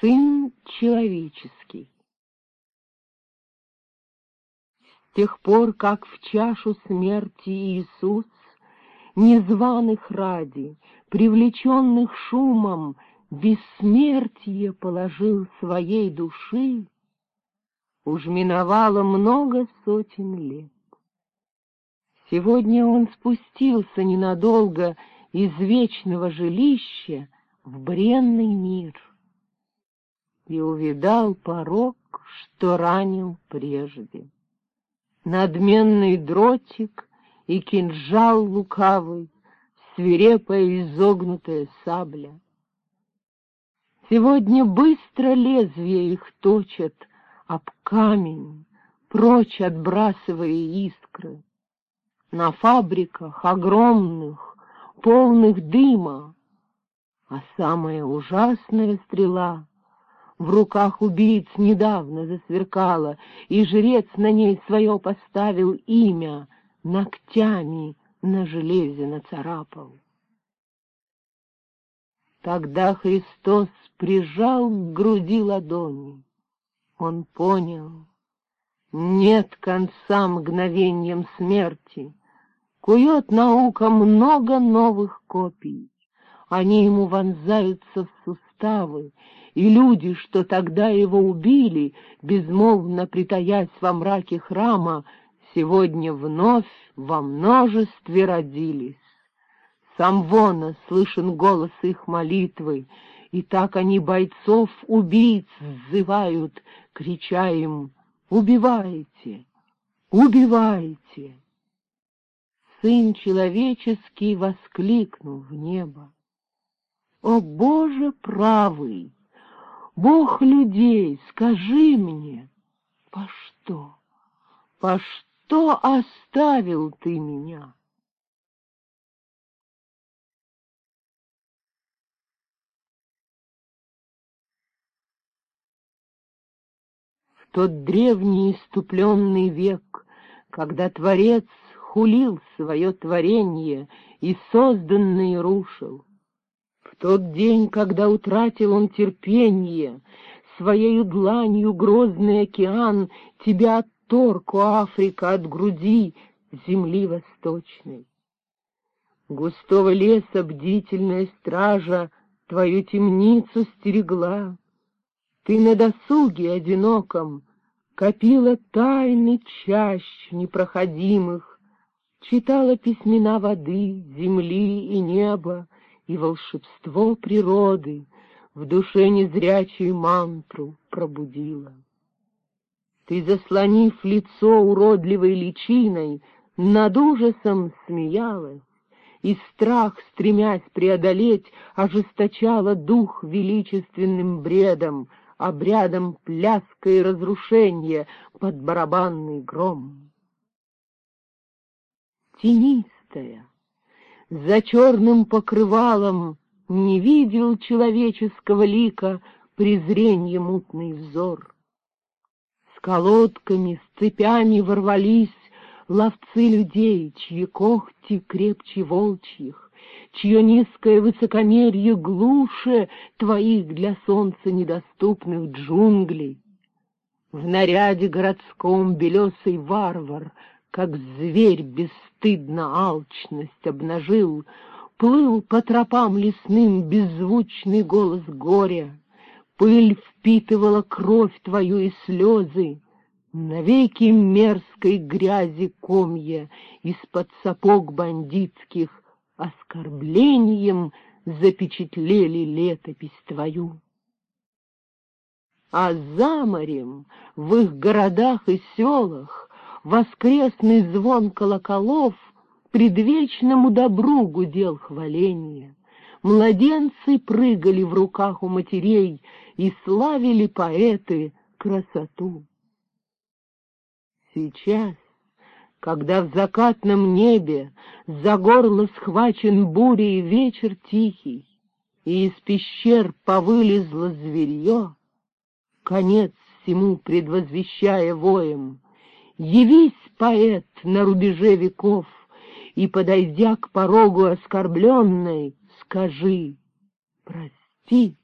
Сын человеческий. С тех пор, как в чашу смерти Иисус, незваных ради, привлеченных шумом, бессмертие положил своей души, уж миновало много сотен лет. Сегодня он спустился ненадолго из вечного жилища в бренный мир и увидал порог, что ранил прежде. Надменный дротик и кинжал лукавый, свирепая изогнутая сабля. Сегодня быстро лезвие их точат об камень, прочь отбрасывая искры. На фабриках огромных, полных дыма, а самая ужасная стрела в руках убийц недавно засверкала, и жрец на ней свое поставил имя, ногтями на железе нацарапал. Тогда Христос прижал к груди ладони. Он понял, нет конца мгновением смерти. Кует наука много новых копий. Они ему вонзаются в суставы, и люди, что тогда его убили, безмолвно притаясь во мраке храма, сегодня вновь во множестве родились. Сам вона слышен голос их молитвы, и так они бойцов убийц взывают, крича им «Убивайте! Убивайте!» Сын человеческий воскликнул в небо. «О, Боже правый! Бог людей, скажи мне, по что, по что оставил ты меня?» В тот древний иступленный век, когда Творец хулил свое творение и созданное рушил, тот день, когда утратил он терпение, Своею дланью грозный океан Тебя отторг, о Африка, от груди земли восточной. Густого леса бдительная стража Твою темницу стерегла. Ты на досуге одиноком Копила тайны чащ непроходимых, Читала письмена воды, земли и неба, и волшебство природы в душе незрячую мантру пробудила. Ты, заслонив лицо уродливой личиной, над ужасом смеялась, и страх, стремясь преодолеть, ожесточала дух величественным бредом, обрядом пляска и разрушения под барабанный гром. Тенистая, за черным покрывалом не видел человеческого лика презренье мутный взор. С колодками, с цепями ворвались ловцы людей, чьи когти крепче волчьих, чье низкое высокомерие глуше твоих для солнца недоступных джунглей. В наряде городском белесый варвар — как зверь бесстыдно алчность обнажил, Плыл по тропам лесным беззвучный голос горя, Пыль впитывала кровь твою и слезы, Навеки мерзкой грязи комья Из-под сапог бандитских Оскорблением запечатлели летопись твою. А за морем, в их городах и селах, воскресный звон колоколов предвечному добру гудел хваление. Младенцы прыгали в руках у матерей и славили поэты красоту. Сейчас, когда в закатном небе за горло схвачен бурей вечер тихий, и из пещер повылезло зверье, конец всему предвозвещая воем, Явись, поэт, на рубеже веков, И, подойдя к порогу оскорбленной, Скажи, прости,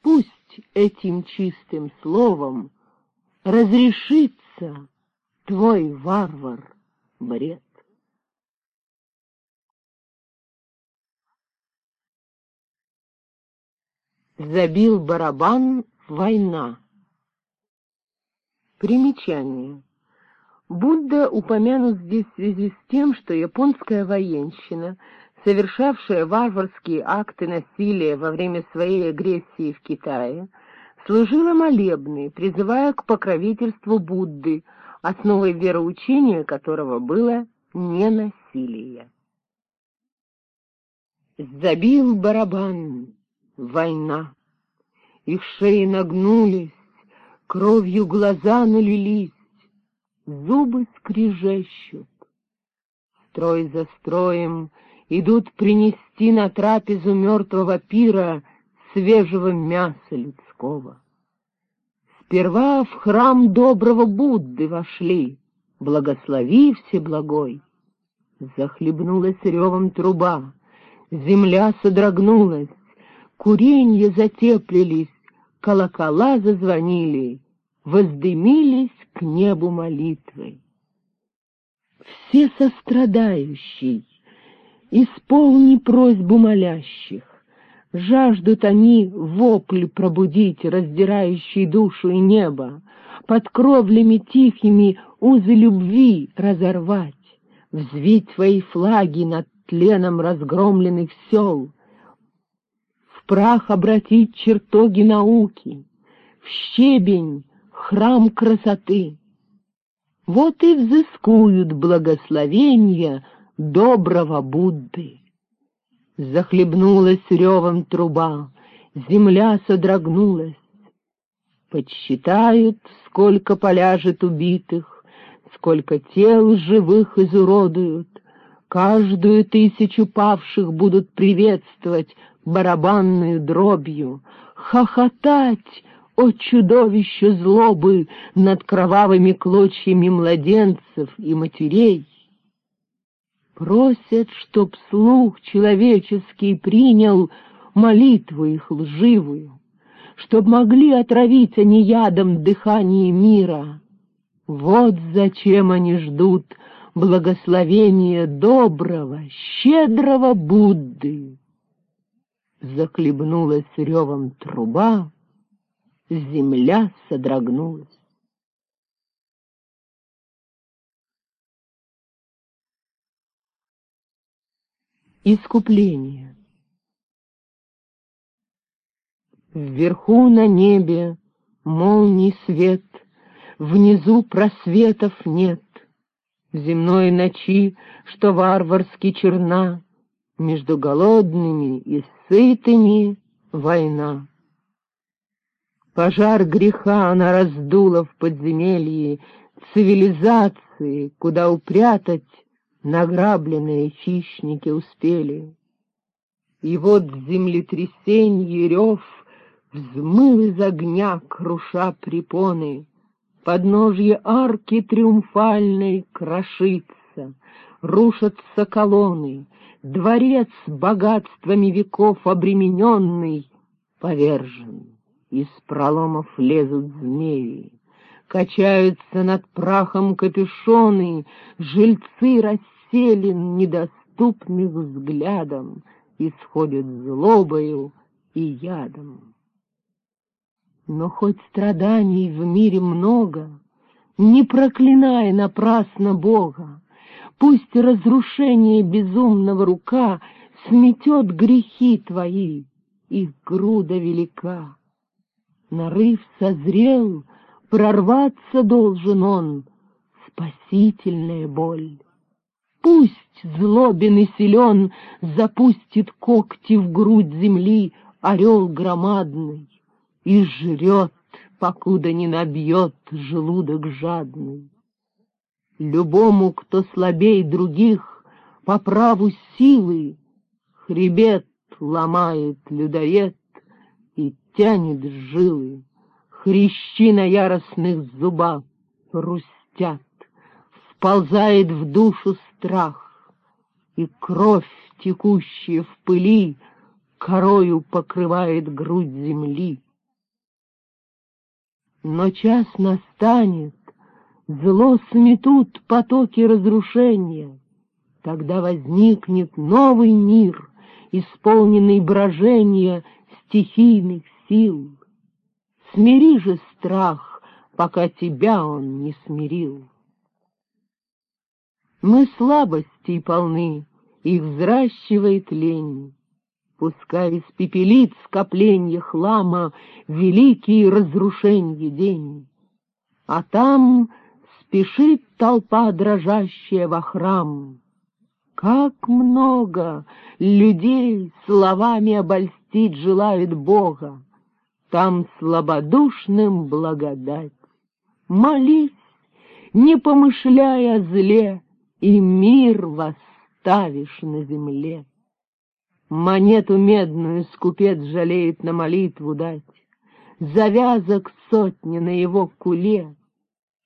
пусть этим чистым словом разрешится твой варвар бред. Забил барабан «Война». Примечание. Будда упомянут здесь в связи с тем, что японская военщина, совершавшая варварские акты насилия во время своей агрессии в Китае, служила молебны, призывая к покровительству Будды, основой вероучения которого было ненасилие. Забил барабан, война, их шеи нагнулись, кровью глаза налились, зубы скрежещут. Строй за строем идут принести на трапезу мертвого пира свежего мяса людского. Сперва в храм доброго Будды вошли, благослови Всеблагой. Захлебнулась ревом труба, земля содрогнулась, куренья затеплились, колокола зазвонили, воздымились к небу молитвы. Все сострадающий, исполни просьбу молящих, жаждут они вопль пробудить, раздирающий душу и небо, под кровлями тихими узы любви разорвать, взвить твои флаги над тленом разгромленных сел, в прах обратить чертоги науки, в щебень храм красоты. Вот и взыскуют благословения доброго Будды. Захлебнулась ревом труба, земля содрогнулась. Подсчитают, сколько поляжет убитых, сколько тел живых изуродуют. Каждую тысячу павших будут приветствовать барабанную дробью, хохотать о чудовище злобы над кровавыми клочьями младенцев и матерей! Просят, чтоб слух человеческий принял молитву их лживую, чтоб могли отравить они ядом дыхание мира. Вот зачем они ждут благословения доброго, щедрого Будды. Захлебнулась ревом труба, земля содрогнулась. Искупление Вверху на небе молний свет, Внизу просветов нет. В земной ночи, что варварски черна, Между голодными и сытыми война. Пожар греха она раздула в подземелье цивилизации, куда упрятать награбленные хищники успели. И вот землетрясенье рев взмыл из огня, круша препоны. Подножье арки триумфальной крошится, рушатся колонны, дворец богатствами веков обремененный повержен из проломов лезут змеи. Качаются над прахом капюшоны, Жильцы расселен недоступных взглядом, Исходят злобою и ядом. Но хоть страданий в мире много, Не проклинай напрасно Бога, Пусть разрушение безумного рука Сметет грехи твои, их груда велика. Нарыв созрел, прорваться должен он, спасительная боль. Пусть злобен и силен запустит когти в грудь земли орел громадный и жрет, покуда не набьет желудок жадный. Любому, кто слабей других, по праву силы, хребет ломает людоед, тянет жилы, хрящи на яростных зубах хрустят, вползает в душу страх, и кровь, текущая в пыли, корою покрывает грудь земли. Но час настанет, зло сметут потоки разрушения, Тогда возникнет новый мир, исполненный брожения стихийных сил. Смири же страх, пока тебя он не смирил. Мы слабостей полны, их взращивает лень. Пускай испепелит скопленье хлама Великий разрушенье день. А там спешит толпа дрожащая во храм. Как много людей словами обольстить желает Бога, Там слабодушным благодать. Молись, не помышляя зле, И мир восставишь на земле. Монету медную скупец жалеет на молитву дать, Завязок сотни на его куле,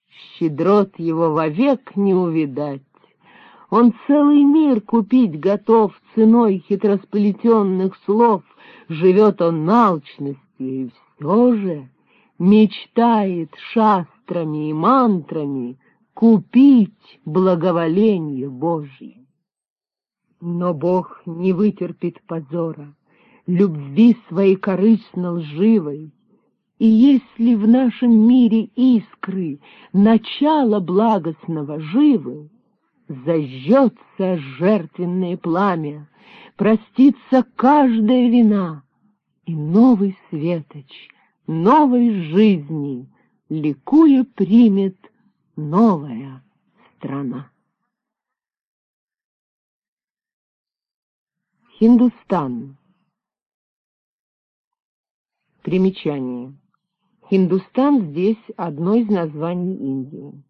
Щедрот его вовек не увидать. Он целый мир купить готов ценой хитросплетенных слов, Живет он налчностью, и все же мечтает шастрами и мантрами Купить благоволение Божье. Но Бог не вытерпит позора, любви своей корыстно лживой, и если в нашем мире искры, начало благостного живы, зажжется жертвенное пламя, простится каждая вина, и новый светоч новой жизни ликуя примет новая страна. Хиндустан. Примечание. Хиндустан здесь одно из названий Индии.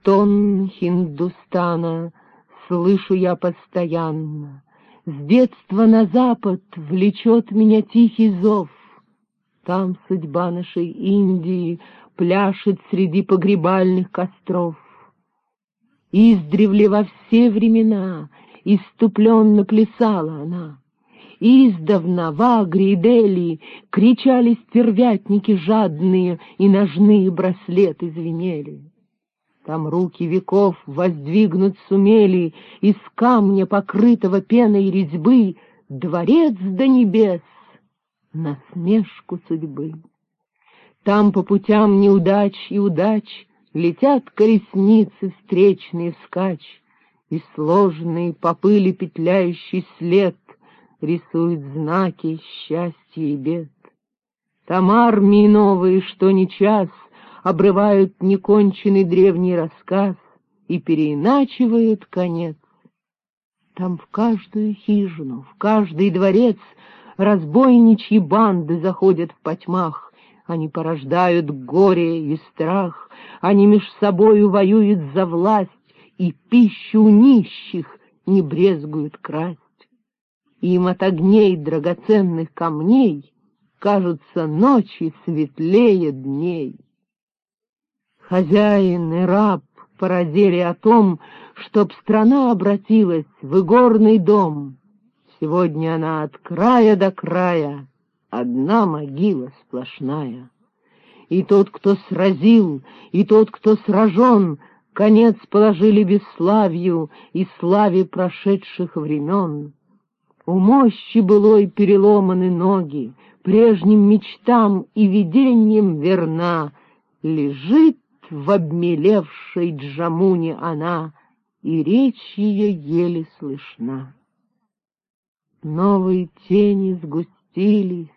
Стон Хиндустана слышу я постоянно. С детства на запад влечет меня тихий зов. Там судьба нашей Индии пляшет среди погребальных костров. Издревле во все времена иступленно плясала она. Издавна в Агре и Дели кричали стервятники жадные, и ножные браслеты звенели. Там руки веков воздвигнуть сумели из камня, покрытого пеной резьбы, дворец до небес, насмешку судьбы. Там по путям неудач и удач Летят колесницы встречные вскач, И сложный по пыли петляющий след Рисует знаки счастья и бед. Там армии новые, что не час, Обрывают неконченный древний рассказ И переиначивают конец. Там в каждую хижину, в каждый дворец Разбойничьи банды заходят в потьмах, они порождают горе и страх, они меж собою воюют за власть, и пищу нищих не брезгуют красть. Им от огней драгоценных камней кажутся ночи светлее дней. Хозяин и раб породили о том, чтоб страна обратилась в игорный дом. Сегодня она от края до края одна могила сплошная. И тот, кто сразил, и тот, кто сражен, конец положили бесславию и славе прошедших времен. У мощи былой переломаны ноги, прежним мечтам и видениям верна, лежит в обмелевшей джамуне она, и речь ее еле слышна. Новые тени сгустились,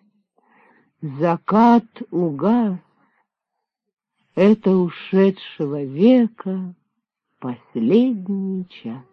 Закат угас, это ушедшего века последний час.